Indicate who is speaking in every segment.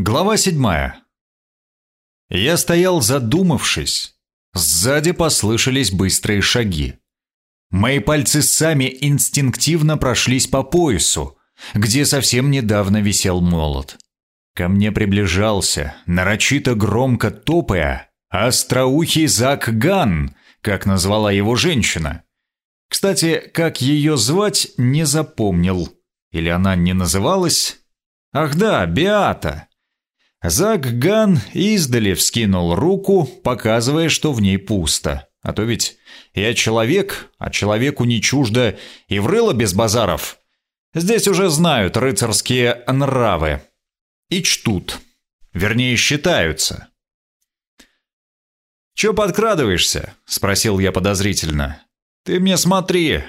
Speaker 1: Глава седьмая. Я стоял задумавшись. Сзади послышались быстрые шаги. Мои пальцы сами инстинктивно прошлись по поясу, где совсем недавно висел молот. Ко мне приближался, нарочито громко топая, остроухий Зак Ган, как назвала его женщина. Кстати, как ее звать, не запомнил. Или она не называлась? Ах да, Биата. Зак Ган издали вскинул руку, показывая, что в ней пусто. А то ведь я человек, а человеку не чуждо и врыло без базаров. Здесь уже знают рыцарские нравы. И чтут. Вернее, считаются. «Чё подкрадываешься?» — спросил я подозрительно. «Ты мне смотри!»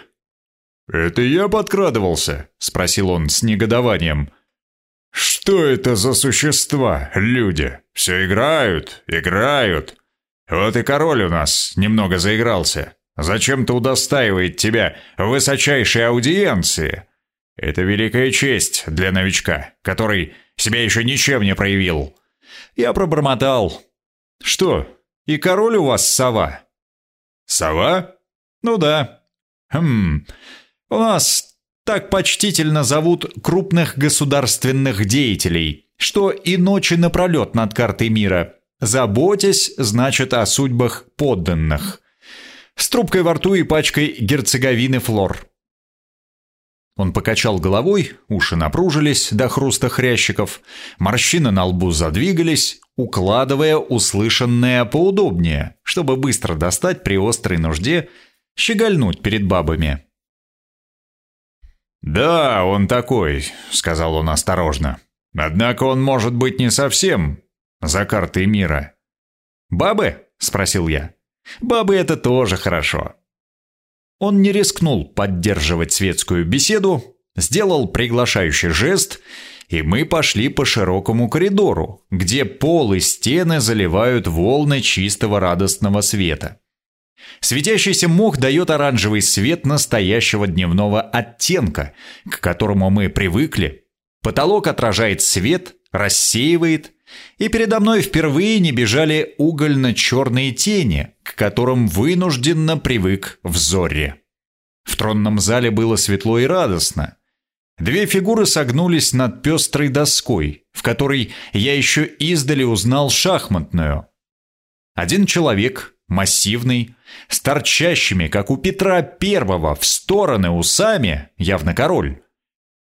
Speaker 2: «Это я подкрадывался?» — спросил он с негодованием. «Что это за существа, люди? Все играют, играют. Вот и король у нас немного заигрался. Зачем-то удостаивает тебя высочайшей аудиенции. Это великая честь для новичка, который себя еще ничем не проявил».
Speaker 1: Я пробормотал. «Что, и король у вас сова?»
Speaker 2: «Сова?»
Speaker 1: «Ну да». «Хм, у нас так почтительно зовут крупных государственных деятелей, что и ночи напролет над картой мира. Заботясь, значит, о судьбах подданных. С трубкой во рту и пачкой герцеговины флор. Он покачал головой, уши напружились до хруста хрящиков, морщины на лбу задвигались, укладывая услышанное поудобнее, чтобы быстро достать при острой нужде, щегольнуть перед бабами.
Speaker 2: «Да, он такой», — сказал он осторожно. «Однако он может быть не совсем за картой мира».
Speaker 1: «Бабы?» — спросил я. «Бабы — это тоже хорошо». Он не рискнул поддерживать светскую беседу, сделал приглашающий жест, и мы пошли по широкому коридору, где пол и стены заливают волны чистого радостного света. Светящийся мох дает оранжевый свет настоящего дневного оттенка, к которому мы привыкли. Потолок отражает свет, рассеивает, и передо мной впервые не бежали угольно-черные тени, к которым вынужденно привык в зоре. В тронном зале было светло и радостно. Две фигуры согнулись над пестрой доской, в которой я еще издали узнал шахматную. Один человек, массивный, с торчащими, как у Петра Первого, в стороны усами, явно король.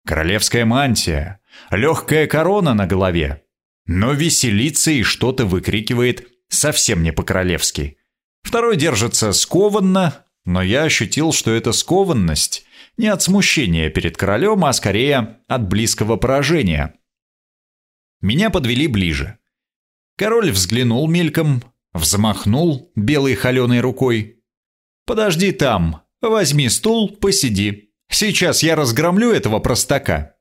Speaker 1: Королевская мантия, легкая корона на голове, но веселится и что-то выкрикивает совсем не по-королевски. Второй держится скованно, но я ощутил, что эта скованность не от смущения перед королем, а скорее от близкого поражения. Меня подвели ближе. Король взглянул мельком, Взмахнул белой холеной рукой. «Подожди там, возьми стул, посиди. Сейчас я разгромлю этого простака».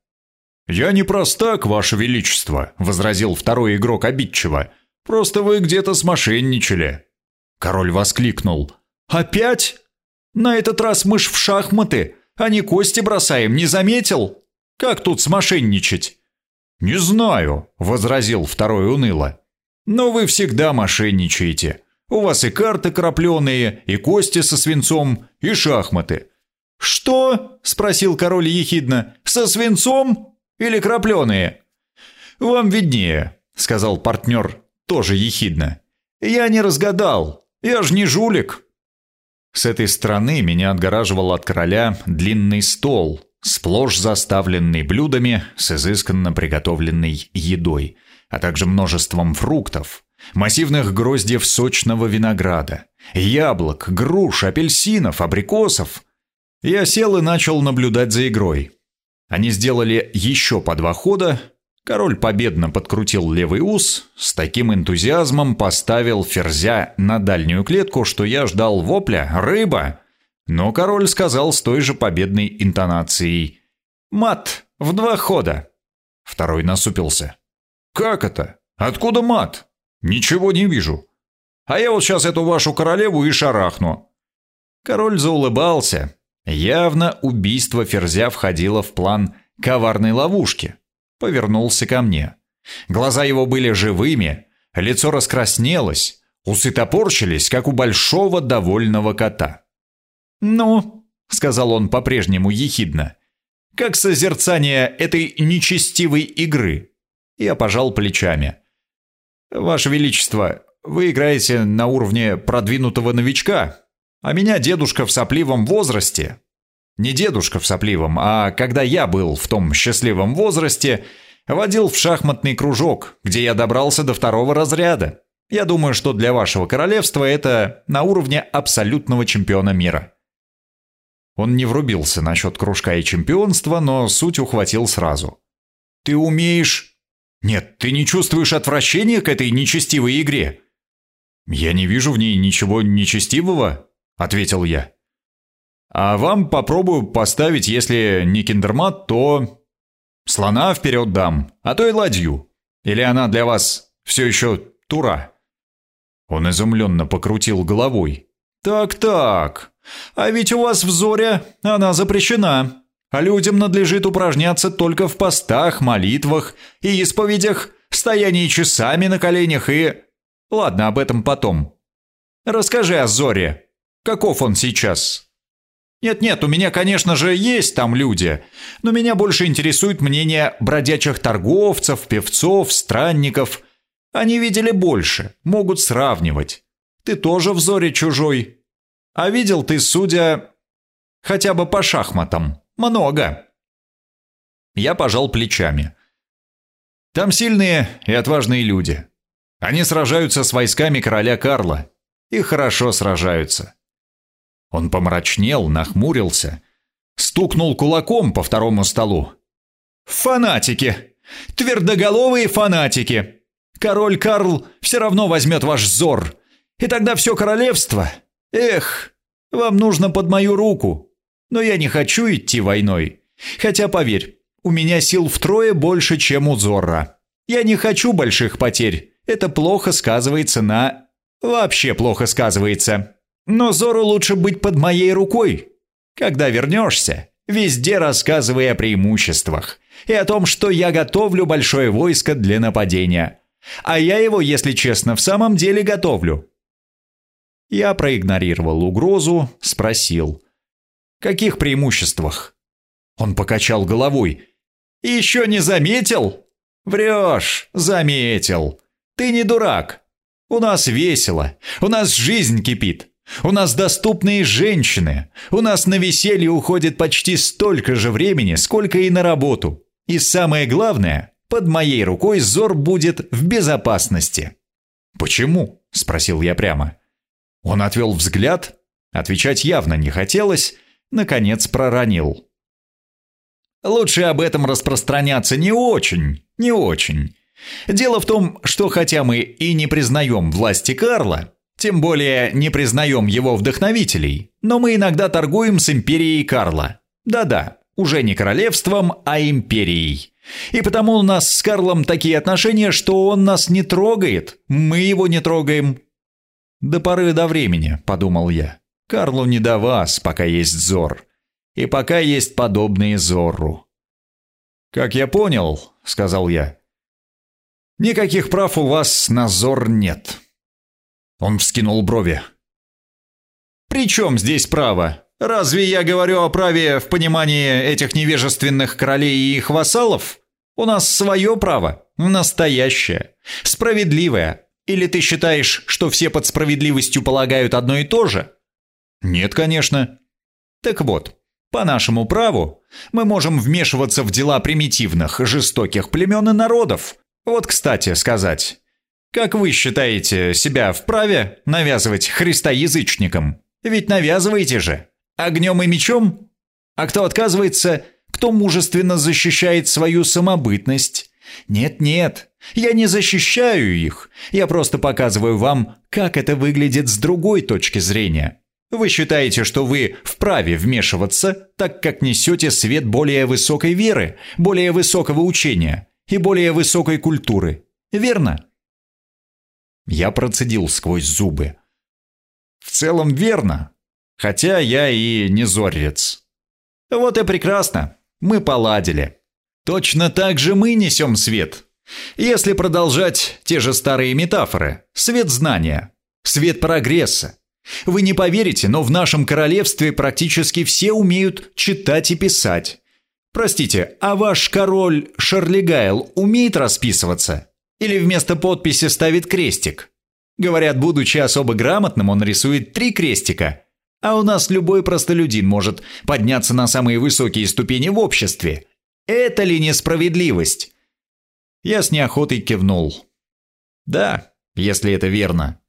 Speaker 2: «Я не простак, ваше величество», — возразил второй игрок обидчиво. «Просто вы где-то смошенничали».
Speaker 1: Король воскликнул. «Опять? На этот раз мы ж в шахматы, а не кости бросаем, не заметил? Как тут смошенничать?»
Speaker 2: «Не знаю», — возразил второй уныло.
Speaker 1: Но вы всегда мошенничаете. У вас и карты крапленые, и кости со свинцом, и шахматы». «Что?» – спросил король ехидно. «Со свинцом или крапленые?» «Вам виднее», – сказал партнер тоже ехидно. «Я не разгадал. Я ж не жулик». С этой стороны меня отгораживал от короля длинный стол, сплошь заставленный блюдами с изысканно приготовленной едой – а также множеством фруктов, массивных гроздьев сочного винограда, яблок, груш, апельсинов, абрикосов. Я сел и начал наблюдать за игрой. Они сделали еще по два хода, король победно подкрутил левый ус, с таким энтузиазмом поставил ферзя на дальнюю клетку, что я ждал вопля «Рыба!». Но король сказал с той же победной интонацией «Мат! В два хода!». Второй насупился.
Speaker 2: «Как это? Откуда мат? Ничего не вижу. А я вот сейчас эту вашу королеву и шарахну».
Speaker 1: Король заулыбался. Явно убийство ферзя входило в план коварной ловушки. Повернулся ко мне. Глаза его были живыми, лицо раскраснелось, усы топорщились, как у большого довольного кота. «Ну», — сказал он по-прежнему ехидно, — «как созерцание этой нечестивой игры». Я пожал плечами. «Ваше Величество, вы играете на уровне продвинутого новичка, а меня дедушка в сопливом возрасте. Не дедушка в сопливом, а когда я был в том счастливом возрасте, водил в шахматный кружок, где я добрался до второго разряда. Я думаю, что для вашего королевства это на уровне абсолютного чемпиона мира. Он не врубился насчет кружка и чемпионства, но суть ухватил сразу. «Ты умеешь...» «Нет, ты не чувствуешь отвращения к этой нечестивой игре?» «Я не вижу в ней ничего нечестивого», — ответил я. «А вам попробую поставить, если не киндермат, то... Слона вперед дам, а то и ладью. Или она для вас все еще тура?» Он изумленно покрутил головой. «Так-так, а ведь у вас в Зоре она запрещена, а людям надлежит упражняться только в постах, молитвах и исповедях, стоянии часами на коленях и... Ладно, об этом потом. Расскажи о Зоре. Каков он сейчас?» «Нет-нет, у меня, конечно же, есть там люди, но меня больше интересует мнение бродячих торговцев, певцов, странников. Они видели больше, могут сравнивать. Ты тоже в Зоре чужой. А видел ты, судя хотя бы по шахматам, много». Я пожал плечами. «Там сильные и отважные люди. Они сражаются с войсками короля Карла. И хорошо сражаются. Он помрачнел, нахмурился, стукнул кулаком по второму столу. «Фанатики! Твердоголовые фанатики! Король Карл все равно возьмет ваш зор, и тогда все королевство... Эх, вам нужно под мою руку. Но я не хочу идти войной. Хотя, поверь, у меня сил втрое больше, чем у Зорра. Я не хочу больших потерь. Это плохо сказывается на... Вообще плохо сказывается. Но Зору лучше быть под моей рукой. Когда вернешься, везде рассказывай о преимуществах и о том, что я готовлю большое войско для нападения. А я его, если честно, в самом деле готовлю». Я проигнорировал угрозу, спросил. «Каких преимуществах?» Он покачал головой. «Еще не заметил?» «Врешь, заметил. Ты не дурак. У нас весело, у нас жизнь кипит. У нас доступные женщины. У нас на веселье уходит почти столько же времени, сколько и на работу. И самое главное, под моей рукой Зор будет в безопасности. «Почему?» – спросил я прямо. Он отвел взгляд, отвечать явно не хотелось, наконец проронил. «Лучше об этом распространяться не очень, не очень. Дело в том, что хотя мы и не признаем власти Карла, тем более не признаем его вдохновителей, но мы иногда торгуем с империей Карла. Да-да, уже не королевством, а империей. И потому у нас с Карлом такие отношения, что он нас не трогает, мы его не трогаем. До поры до времени, подумал я. Карлу не до вас, пока есть Зор. И пока есть подобные Зорру. «Как я понял», — сказал я, — «никаких прав у вас на Зор нет». Он вскинул брови. «При чем здесь право? Разве я говорю о праве в понимании этих невежественных королей и их вассалов? У нас свое право, настоящее, справедливое. Или ты считаешь, что все под справедливостью полагают одно и то же? Нет, конечно. Так вот, по нашему праву мы можем вмешиваться в дела примитивных, жестоких племен и народов. Вот, кстати, сказать, как вы считаете себя вправе навязывать христоязычникам? Ведь навязываете же. Огнем и мечом? А кто отказывается, кто мужественно защищает свою самобытность? Нет-нет, я не защищаю их. Я просто показываю вам, как это выглядит с другой точки зрения. Вы считаете, что вы вправе вмешиваться, так как несете свет более высокой веры, более высокого учения и более высокой культуры. Верно? Я процедил сквозь зубы. В целом верно, хотя я и не зорец. Вот и прекрасно, мы поладили. Точно так же мы несем свет. Если продолжать те же старые метафоры, свет знания, свет прогресса. Вы не поверите, но в нашем королевстве практически все умеют читать и писать. Простите, а ваш король Шарлигайл умеет расписываться? Или вместо подписи ставит крестик? Говорят, будучи особо грамотным, он рисует три крестика. А у нас любой простолюдин может подняться на самые высокие ступени в обществе. Это ли несправедливость? Я с неохотой кивнул. Да, если это верно.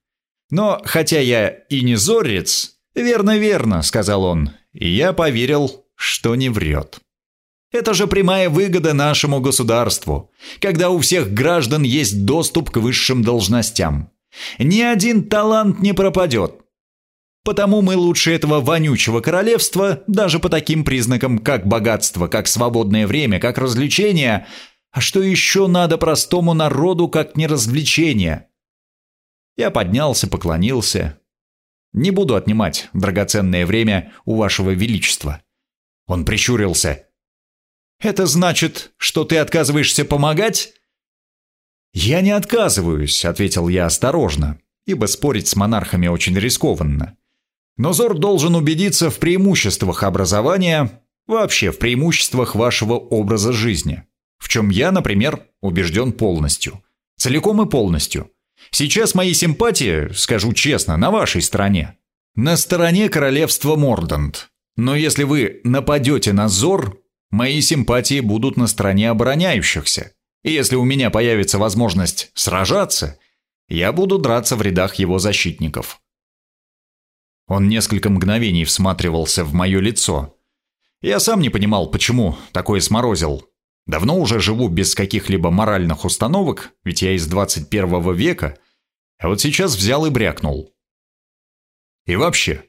Speaker 1: Но хотя я и не зорец, верно-верно, сказал он, и я поверил, что не врет. Это же прямая выгода нашему государству, когда у всех граждан есть доступ к высшим должностям. Ни один талант не пропадет. Потому мы лучше этого вонючего королевства даже по таким признакам, как богатство, как свободное время, как развлечение. А что еще надо простому народу, как не развлечение? Я поднялся, поклонился. Не буду отнимать драгоценное время у вашего величества. Он прищурился. Это значит, что ты отказываешься помогать? Я не отказываюсь, ответил я осторожно, ибо спорить с монархами очень рискованно. Но Зор должен убедиться в преимуществах образования, вообще в преимуществах вашего образа жизни, в чем я, например, убежден полностью. Целиком и полностью. Сейчас мои симпатии, скажу честно, на вашей стороне. На стороне королевства Мордант. Но если вы нападете на Зор, мои симпатии будут на стороне обороняющихся. И если у меня появится возможность сражаться, я буду драться в рядах его защитников. Он несколько мгновений всматривался в мое лицо. Я сам не понимал, почему такое сморозил. Давно уже живу без каких-либо моральных установок, ведь я из 21 века, а вот сейчас взял и брякнул. И вообще,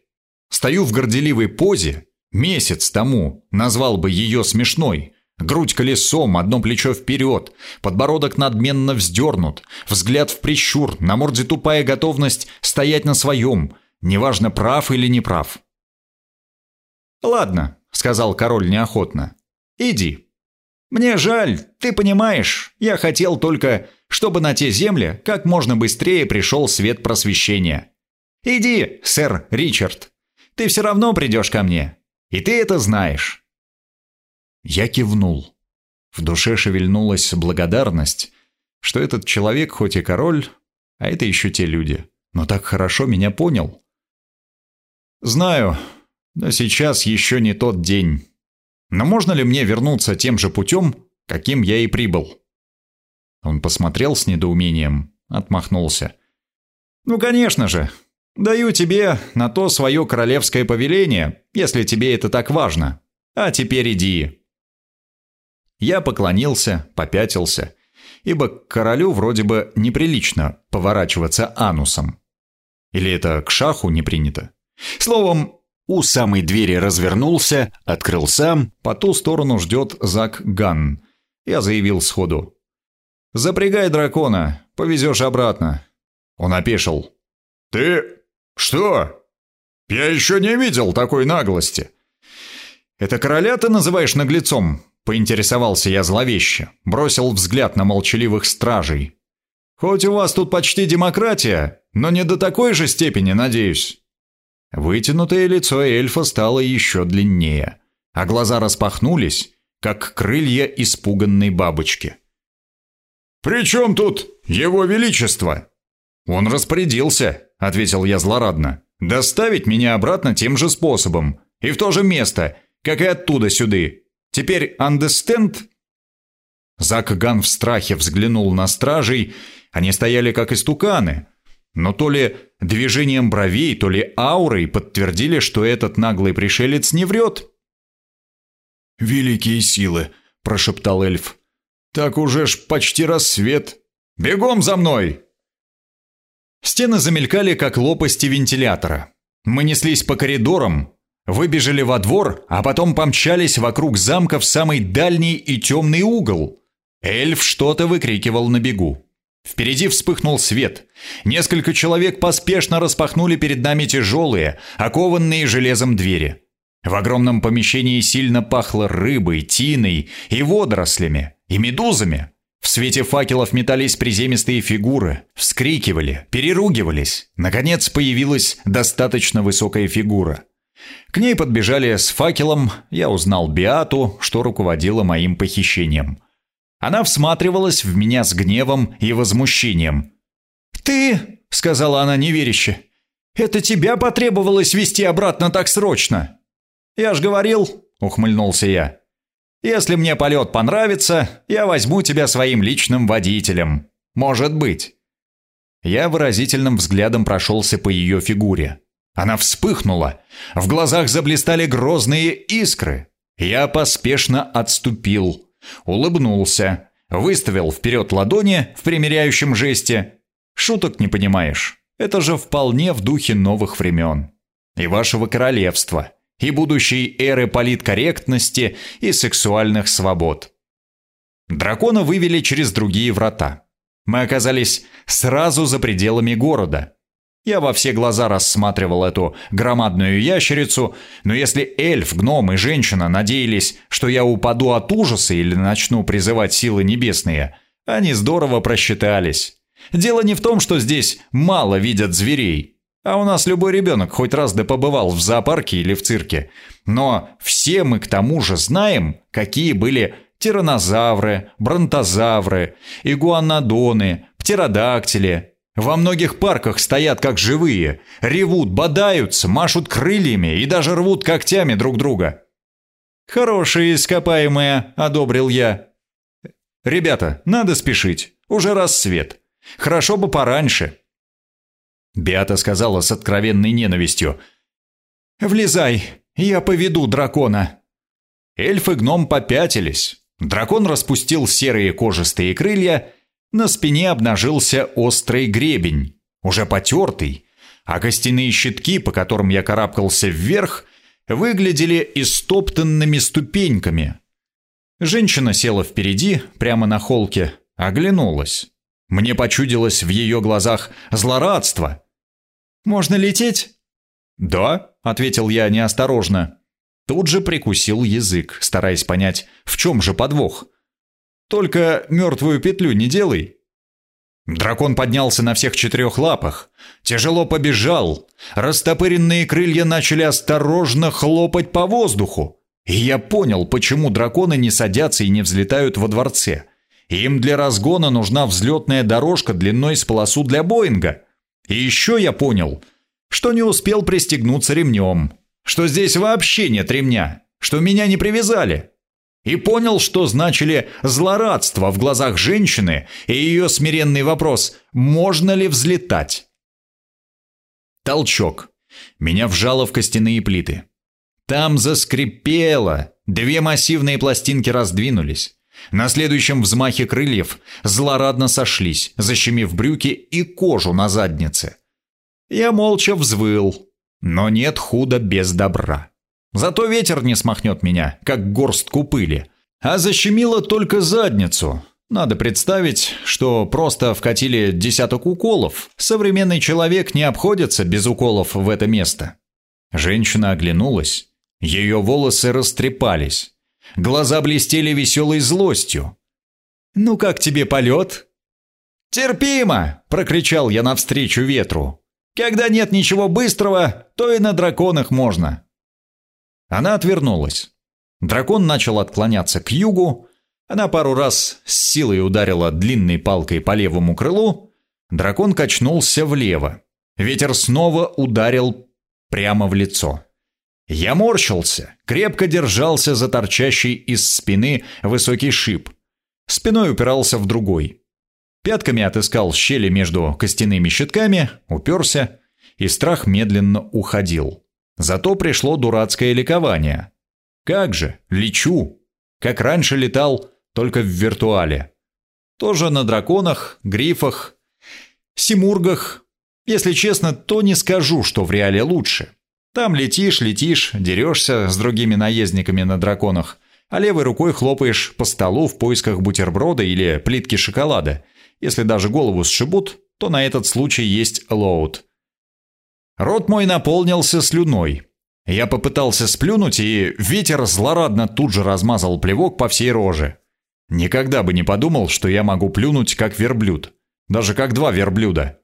Speaker 1: стою в горделивой позе, Месяц тому назвал бы ее смешной. Грудь колесом, одно плечо вперед, подбородок надменно вздернут, взгляд в прищур, на морде тупая готовность стоять на своем, неважно, прав или не прав. «Ладно», — сказал король неохотно, — «иди. Мне жаль, ты понимаешь, я хотел только, чтобы на те земли как можно быстрее пришел свет просвещения. Иди, сэр Ричард, ты все равно придешь ко мне, и ты это знаешь». Я кивнул. В душе шевельнулась благодарность, что этот человек хоть и король, а это еще те люди, но так хорошо меня понял. «Знаю, но сейчас еще не тот день. Но можно ли мне вернуться тем же путем, каким я и прибыл?» Он посмотрел с недоумением, отмахнулся. «Ну, конечно же, Даю тебе на то свое королевское повеление, если тебе это так важно. А теперь иди». Я поклонился, попятился, ибо королю вроде бы неприлично поворачиваться анусом. Или это к шаху не принято? Словом, у самой двери развернулся, открыл сам, по ту сторону ждет Зак Ган. Я заявил сходу. «Запрягай дракона, повезешь обратно». Он опешил.
Speaker 2: «Ты «Что? Я еще не видел такой наглости!»
Speaker 1: «Это короля ты называешь наглецом?» — поинтересовался я зловеще, бросил взгляд на молчаливых стражей. «Хоть у вас тут почти демократия, но не до такой же степени, надеюсь». Вытянутое лицо эльфа стало еще длиннее, а глаза распахнулись, как крылья испуганной бабочки.
Speaker 2: «При чем тут его величество?»
Speaker 1: «Он распорядился», — ответил я злорадно, — «доставить меня обратно тем же способом, и в то же место, как и оттуда сюды. Теперь understand?» Зак Ган в страхе взглянул на стражей, они стояли как истуканы, но то ли движением бровей, то ли аурой подтвердили, что этот наглый пришелец не врет.
Speaker 2: «Великие силы!» – прошептал эльф. «Так уже ж почти рассвет! Бегом за мной!»
Speaker 1: Стены замелькали, как лопасти вентилятора. Мы неслись по коридорам, выбежали во двор, а потом помчались вокруг замка в самый дальний и темный угол. Эльф что-то выкрикивал на бегу. Впереди вспыхнул свет. Несколько человек поспешно распахнули перед нами тяжелые, окованные железом двери. В огромном помещении сильно пахло рыбой, тиной и водорослями, и медузами. В свете факелов метались приземистые фигуры, вскрикивали, переругивались. Наконец появилась достаточно высокая фигура. К ней подбежали с факелом, я узнал Биату, что руководила моим похищением. Она всматривалась в меня с гневом и возмущением. «Ты?» — сказала она неверяще. «Это тебя потребовалось вести обратно так срочно?» «Я ж говорил», — ухмыльнулся я. Если мне полет понравится, я возьму тебя своим личным водителем. Может быть». Я выразительным взглядом прошелся по ее фигуре. Она вспыхнула, в глазах заблистали грозные искры. Я поспешно отступил, улыбнулся, выставил вперед ладони в примиряющем жесте. Шуток не понимаешь, это же вполне в духе новых времен. И вашего королевства и будущей эры политкорректности и сексуальных свобод. Дракона вывели через другие врата. Мы оказались сразу за пределами города. Я во все глаза рассматривал эту громадную ящерицу, но если эльф, гном и женщина надеялись, что я упаду от ужаса или начну призывать силы небесные, они здорово просчитались. Дело не в том, что здесь мало видят зверей, а у нас любой ребенок хоть раз да побывал в зоопарке или в цирке. Но все мы к тому же знаем, какие были тиранозавры, бронтозавры, игуанодоны, птеродактили. Во многих парках стоят как живые, ревут, бодаются, машут крыльями и даже рвут когтями друг друга. «Хорошие ископаемые», — одобрил я. «Ребята, надо спешить, уже рассвет. Хорошо бы пораньше». Биата сказала с откровенной ненавистью. «Влезай, я поведу дракона». Эльф и гном попятились. Дракон распустил серые кожистые крылья, на спине обнажился острый гребень, уже потертый, а костяные щитки, по которым я карабкался вверх, выглядели истоптанными ступеньками. Женщина села впереди, прямо на холке, оглянулась. Мне почудилось в ее глазах злорадство, можно лететь?» «Да», — ответил я неосторожно. Тут же прикусил язык, стараясь понять, в чем же подвох. «Только мертвую петлю не делай». Дракон поднялся на всех четырех лапах, тяжело побежал, растопыренные крылья начали осторожно хлопать по воздуху. И я понял, почему драконы не садятся и не взлетают во дворце. Им для разгона нужна взлетная дорожка длиной с полосу для Боинга. И еще я понял, что не успел пристегнуться ремнем, что здесь вообще нет ремня, что меня не привязали. И понял, что значили злорадство в глазах женщины и ее смиренный вопрос «можно ли взлетать?». Толчок. Меня вжало в костяные плиты. Там заскрипело, две массивные пластинки раздвинулись. На следующем взмахе крыльев злорадно сошлись, защемив брюки и кожу на заднице. Я молча взвыл, но нет худа без добра. Зато ветер не смахнет меня, как горстку пыли, а защемило только задницу. Надо представить, что просто вкатили десяток уколов. Современный человек не обходится без уколов в это место. Женщина оглянулась. Ее волосы растрепались. Глаза блестели веселой злостью. «Ну как тебе полет?» «Терпимо!» – прокричал я навстречу ветру. «Когда нет ничего быстрого, то и на драконах можно». Она отвернулась. Дракон начал отклоняться к югу. Она пару раз с силой ударила длинной палкой по левому крылу. Дракон качнулся влево. Ветер снова ударил прямо в лицо. Я морщился, крепко держался за торчащий из спины высокий шип. Спиной упирался в другой. Пятками отыскал щели между костяными щитками, уперся, и страх медленно уходил. Зато пришло дурацкое ликование. Как же, лечу! Как раньше летал, только в виртуале. Тоже на драконах, грифах, симургах. Если честно, то не скажу, что в реале лучше. Там летишь, летишь, дерешься с другими наездниками на драконах, а левой рукой хлопаешь по столу в поисках бутерброда или плитки шоколада. Если даже голову сшибут, то на этот случай есть лоуд. Рот мой наполнился слюной. Я попытался сплюнуть, и ветер злорадно тут же размазал плевок по всей роже. Никогда бы не подумал, что я могу плюнуть как верблюд. Даже как два верблюда.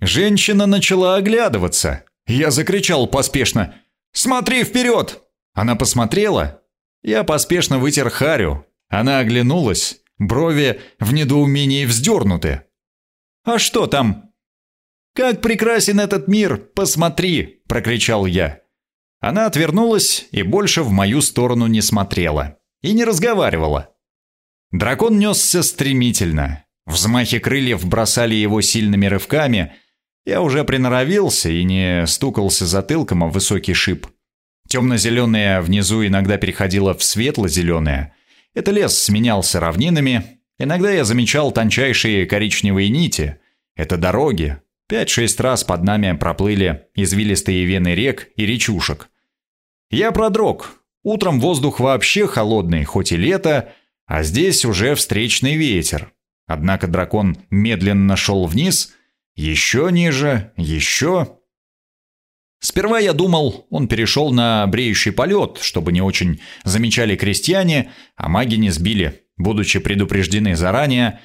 Speaker 1: Женщина начала оглядываться. Я закричал поспешно «Смотри вперед!» Она посмотрела. Я поспешно вытер харю. Она оглянулась. Брови в недоумении вздернуты. «А что там?» «Как прекрасен этот мир! Посмотри!» – прокричал я. Она отвернулась и больше в мою сторону не смотрела. И не разговаривала. Дракон несся стремительно. Взмахи крыльев бросали его сильными рывками. Я уже приноровился и не стукался затылком о высокий шип. Темно-зеленое внизу иногда переходило в светло-зеленое. Это лес сменялся равнинами. Иногда я замечал тончайшие коричневые нити. Это дороги. Пять-шесть раз под нами проплыли извилистые вены рек и речушек. Я продрог. Утром воздух вообще холодный, хоть и лето, а здесь уже встречный ветер. Однако дракон медленно шел вниз, еще ниже, еще. Сперва я думал, он перешел на бреющий полет, чтобы не очень замечали крестьяне, а маги не сбили, будучи предупреждены заранее.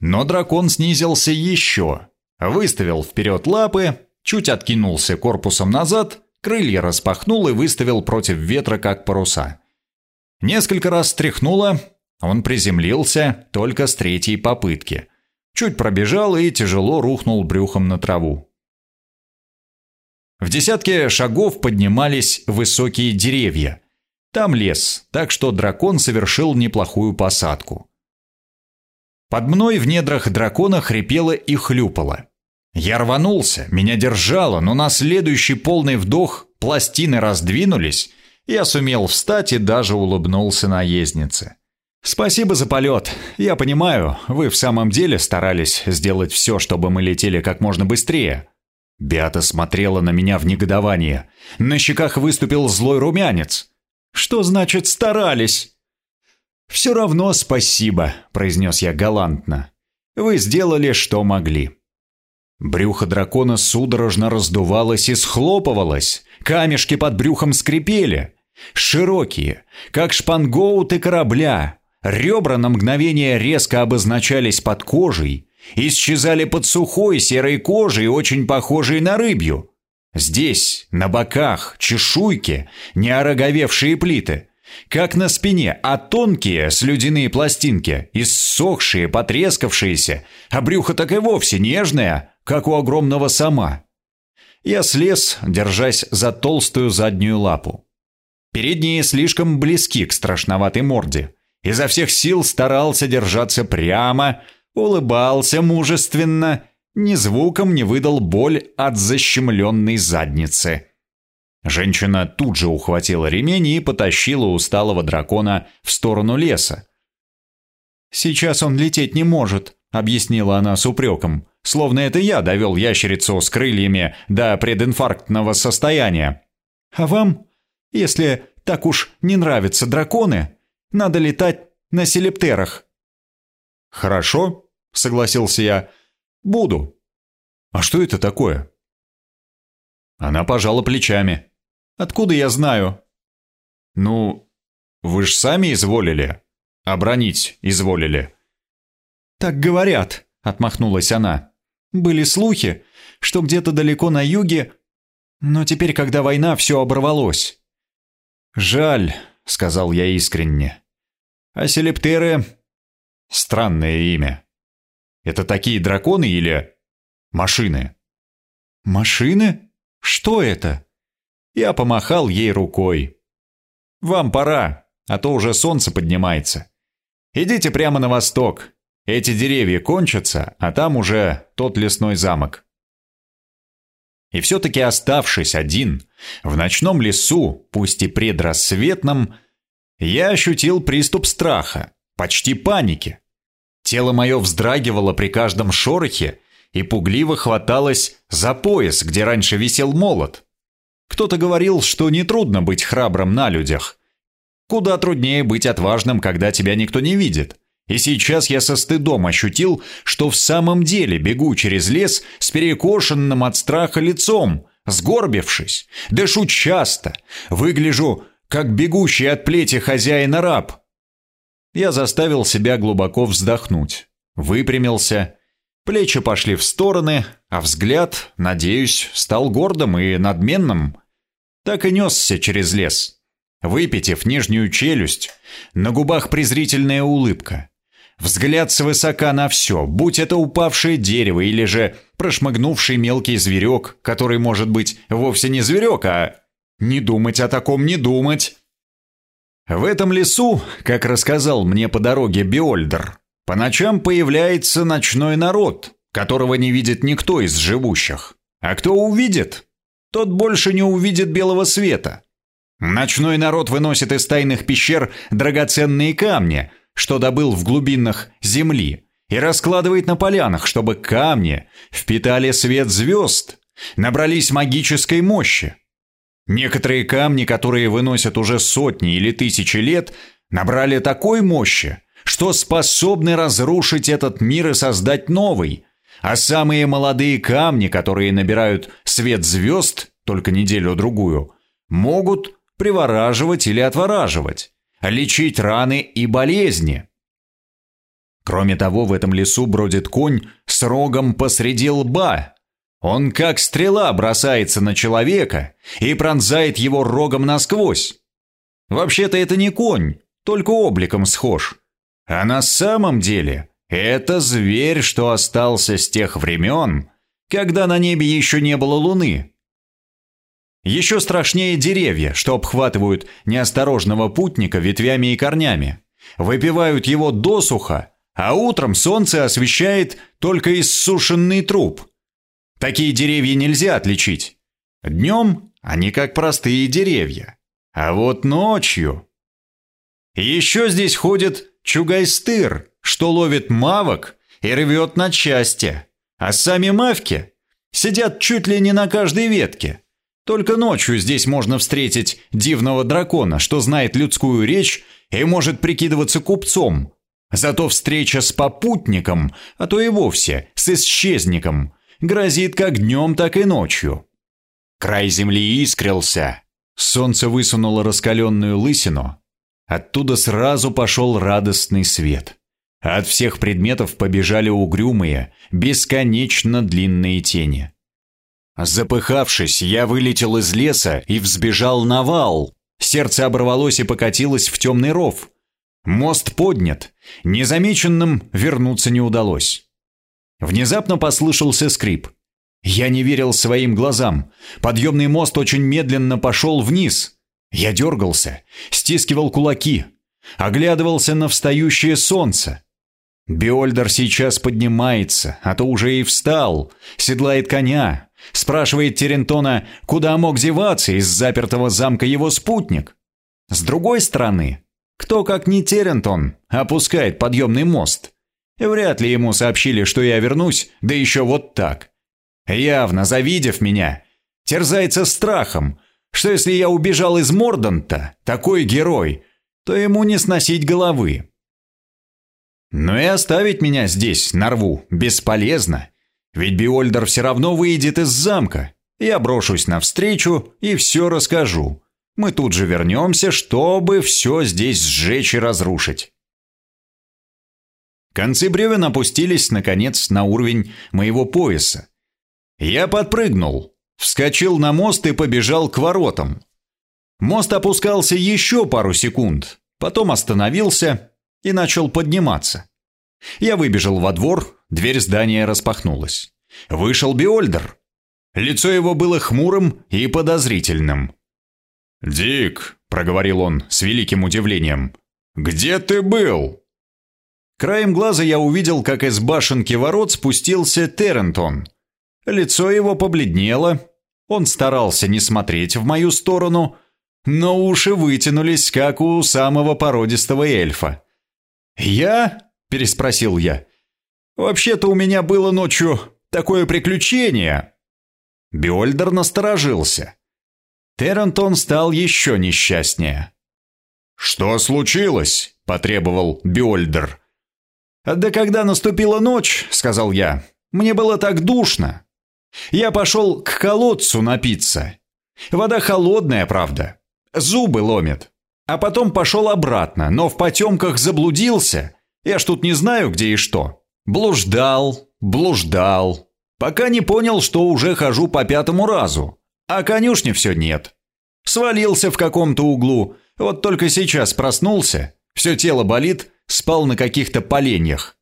Speaker 1: Но дракон снизился еще, выставил вперед лапы, чуть откинулся корпусом назад, крылья распахнул и выставил против ветра, как паруса. Несколько раз стряхнуло, он приземлился только с третьей попытки. Чуть пробежал и тяжело рухнул брюхом на траву. В десятке шагов поднимались высокие деревья. Там лес, так что дракон совершил неплохую посадку. Под мной в недрах дракона хрипело и хлюпало. Я рванулся, меня держало, но на следующий полный вдох пластины раздвинулись, я сумел встать и даже улыбнулся наезднице. «Спасибо за полет. Я понимаю, вы в самом деле старались сделать все, чтобы мы летели как можно быстрее». Беата смотрела на меня в негодовании. На щеках выступил злой румянец. «Что значит «старались»?» «Все равно спасибо», — произнес я галантно. «Вы сделали, что могли». Брюхо дракона судорожно раздувалось и схлопывалось. Камешки под брюхом скрипели. Широкие, как шпангоуты корабля. Ребра на мгновение резко обозначались под кожей, исчезали под сухой серой кожей, очень похожей на рыбью. Здесь, на боках, чешуйки, не ороговевшие плиты, как на спине, а тонкие слюдяные пластинки, иссохшие, потрескавшиеся, а брюхо так и вовсе нежное, как у огромного сама. Я слез, держась за толстую заднюю лапу. Передние слишком близки к страшноватой морде. Изо всех сил старался держаться прямо, улыбался мужественно, ни звуком не выдал боль от защемленной задницы. Женщина тут же ухватила ремень и потащила усталого дракона в сторону леса. «Сейчас он лететь не может», — объяснила она с упреком, словно это я довел ящерицу с крыльями до прединфарктного состояния. «А вам, если так уж не нравятся драконы, надо летать на селептерах». «Хорошо», — согласился я. «Буду». «А что это такое?» Она пожала плечами. «Откуда я знаю?» «Ну, вы ж сами изволили. Обронить изволили». «Так говорят», — отмахнулась она. «Были слухи, что где-то далеко на юге... Но теперь, когда война, все оборвалось». «Жаль», — сказал я искренне. А селептеры — странное имя. Это такие драконы или машины? Машины? Что это? Я помахал ей рукой. Вам пора, а то уже солнце поднимается. Идите прямо на восток. Эти деревья кончатся, а там уже тот лесной замок. И все-таки оставшись один, в ночном лесу, пусть и предрассветном, я ощутил приступ страха, почти паники. Тело мое вздрагивало при каждом шорохе и пугливо хваталось за пояс, где раньше висел молот. Кто-то говорил, что нетрудно быть храбрым на людях. Куда труднее быть отважным, когда тебя никто не видит. И сейчас я со стыдом ощутил, что в самом деле бегу через лес с перекошенным от страха лицом, сгорбившись, дышу часто, выгляжу как бегущий от плети хозяина раб. Я заставил себя глубоко вздохнуть, выпрямился, плечи пошли в стороны, а взгляд, надеюсь, стал гордым и надменным. Так и несся через лес. Выпитив нижнюю челюсть, на губах презрительная улыбка. Взгляд свысока на все, будь это упавшее дерево или же прошмыгнувший мелкий зверек, который, может быть, вовсе не зверек, а не думать о таком, не думать. В этом лесу, как рассказал мне по дороге Биольдер, по ночам появляется ночной народ, которого не видит никто из живущих. А кто увидит, тот больше не увидит белого света. Ночной народ выносит из тайных пещер драгоценные камни, что добыл в глубинах земли, и раскладывает на полянах, чтобы камни впитали свет звезд, набрались магической мощи. Некоторые камни, которые выносят уже сотни или тысячи лет, набрали такой мощи, что способны разрушить этот мир и создать новый. А самые молодые камни, которые набирают свет звезд только неделю-другую, могут привораживать или отвораживать, лечить раны и болезни. Кроме того, в этом лесу бродит конь с рогом посреди лба. Он как стрела бросается на человека и пронзает его рогом насквозь. Вообще-то это не конь, только обликом схож. А на самом деле это зверь, что остался с тех времен, когда на небе еще не было луны. Еще страшнее деревья, что обхватывают неосторожного путника ветвями и корнями. Выпивают его досуха, а утром солнце освещает только иссушенный труп. Такие деревья нельзя отличить. Днем они как простые деревья, а вот ночью... Еще здесь ходит чугайстыр, что ловит мавок и рвет на части, а сами мавки сидят чуть ли не на каждой ветке. Только ночью здесь можно встретить дивного дракона, что знает людскую речь и может прикидываться купцом. Зато встреча с попутником, а то и вовсе с исчезником, грозит как днем, так и ночью. Край земли искрился. Солнце высунуло раскаленную лысину. Оттуда сразу пошел радостный свет. От всех предметов побежали угрюмые, бесконечно длинные тени. Запыхавшись, я вылетел из леса и взбежал на вал. Сердце оборвалось и покатилось в темный ров. Мост поднят. Незамеченным вернуться не удалось. Внезапно послышался скрип. Я не верил своим глазам. Подъемный мост очень медленно пошел вниз. Я дергался, стискивал кулаки, оглядывался на встающее солнце. Биольдер сейчас поднимается, а то уже и встал, седлает коня, Спрашивает Терентона, куда мог деваться из запертого замка его спутник. С другой стороны, кто как не Терентон опускает подъемный мост? Вряд ли ему сообщили, что я вернусь, да еще вот так. Явно завидев меня, терзается страхом, что если я убежал из Морданта, такой герой, то ему не сносить головы. Но и оставить меня здесь, на рву, бесполезно. Ведь Биольдер все равно выйдет из замка. Я брошусь навстречу и все расскажу. Мы тут же вернемся, чтобы все здесь сжечь и разрушить. Концы бревен опустились, наконец, на уровень моего пояса. Я подпрыгнул, вскочил на мост и побежал к воротам. Мост опускался еще пару секунд, потом остановился и начал подниматься. Я выбежал во двор, дверь здания распахнулась. Вышел Биольдер. Лицо его было хмурым и подозрительным.
Speaker 2: «Дик», — проговорил он с великим удивлением, — «где ты был?»
Speaker 1: Краем глаза я увидел, как из башенки ворот спустился Террентон. Лицо его побледнело, он старался не смотреть в мою сторону, но уши вытянулись, как у самого породистого эльфа. «Я?» переспросил я. «Вообще-то у меня было ночью такое приключение». Биольдер насторожился. Террентон стал еще несчастнее.
Speaker 2: «Что случилось?» – потребовал Биольдер.
Speaker 1: «Да когда наступила ночь, – сказал я, – мне было так душно. Я пошел к колодцу напиться. Вода холодная, правда. Зубы ломит. А потом пошел обратно, но в потемках заблудился. Я ж тут не знаю, где и что. Блуждал, блуждал, пока не понял, что уже хожу по пятому разу. А конюшни все нет. Свалился в каком-то углу, вот только сейчас проснулся, все тело болит, спал на каких-то поленьях.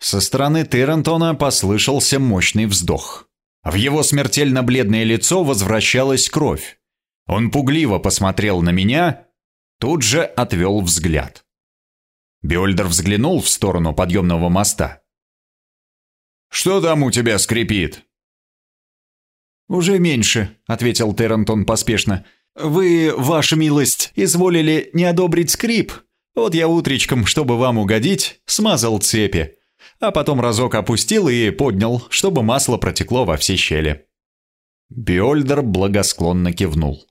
Speaker 1: Со стороны Террентона послышался мощный вздох. В его смертельно бледное лицо возвращалась кровь. Он пугливо посмотрел на меня, тут же отвел взгляд. Бёльдер взглянул в сторону подъемного моста. «Что там у тебя скрипит?»
Speaker 3: «Уже меньше», — ответил Террентон поспешно. «Вы, ваша милость, изволили не одобрить скрип. Вот я утречком, чтобы вам угодить, смазал цепи, а потом разок опустил и поднял, чтобы масло протекло во все щели».
Speaker 1: Бёльдер благосклонно кивнул.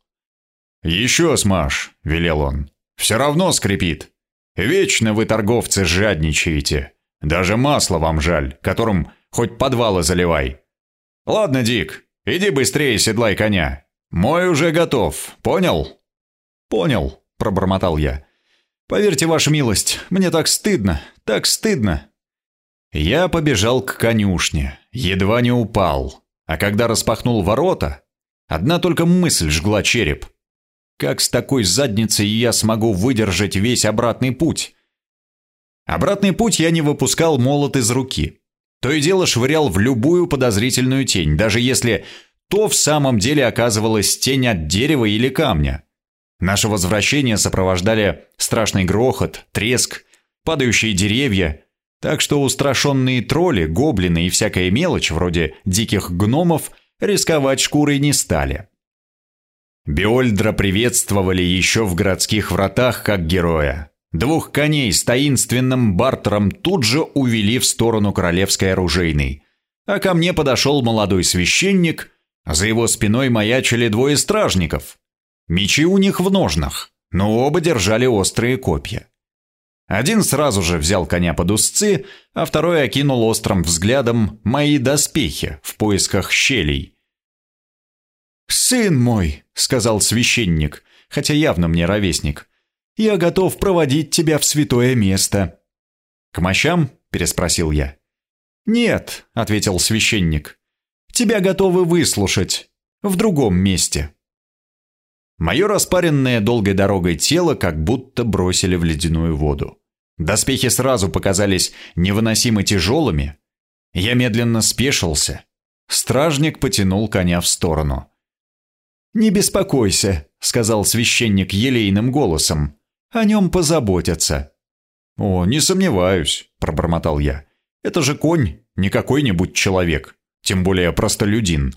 Speaker 1: «Еще смажь», — велел он. «Все равно скрипит. Вечно вы, торговцы, жадничаете. Даже масло вам жаль, которым хоть подвалы заливай. Ладно, Дик, иди быстрее седлай коня. Мой уже готов, понял?»
Speaker 3: «Понял», — пробормотал я. «Поверьте, ваша милость, мне так стыдно, так стыдно».
Speaker 1: Я побежал к конюшне, едва не упал, а когда распахнул ворота, одна только мысль жгла череп. Как с такой задницей я смогу выдержать весь обратный путь? Обратный путь я не выпускал молот из руки. То и дело швырял в любую подозрительную тень, даже если то в самом деле оказывалась тень от дерева или камня. Наше возвращение сопровождали страшный грохот, треск, падающие деревья, так что устрашенные тролли, гоблины и всякая мелочь, вроде диких гномов, рисковать шкурой не стали. Биольдра приветствовали еще в городских вратах как героя. Двух коней с таинственным бартером тут же увели в сторону королевской оружейной. А ко мне подошел молодой священник, а за его спиной маячили двое стражников. Мечи у них в ножнах, но оба держали острые копья. Один сразу же взял коня под узцы, а второй окинул острым взглядом мои доспехи в поисках щелей.
Speaker 3: «Сын мой», — сказал священник, хотя явно мне ровесник, — «я готов проводить тебя в святое место».
Speaker 1: «К мощам?» — переспросил я.
Speaker 3: «Нет», — ответил священник, — «тебя готовы выслушать. В другом месте».
Speaker 1: Мое распаренное долгой дорогой тело как будто бросили в ледяную воду. Доспехи сразу показались невыносимо тяжелыми. Я медленно спешился. Стражник потянул коня в сторону.
Speaker 3: «Не беспокойся», — сказал священник елейным голосом. «О нем позаботятся».
Speaker 1: «О, не сомневаюсь», — пробормотал я. «Это же конь, не какой-нибудь человек, тем более простолюдин».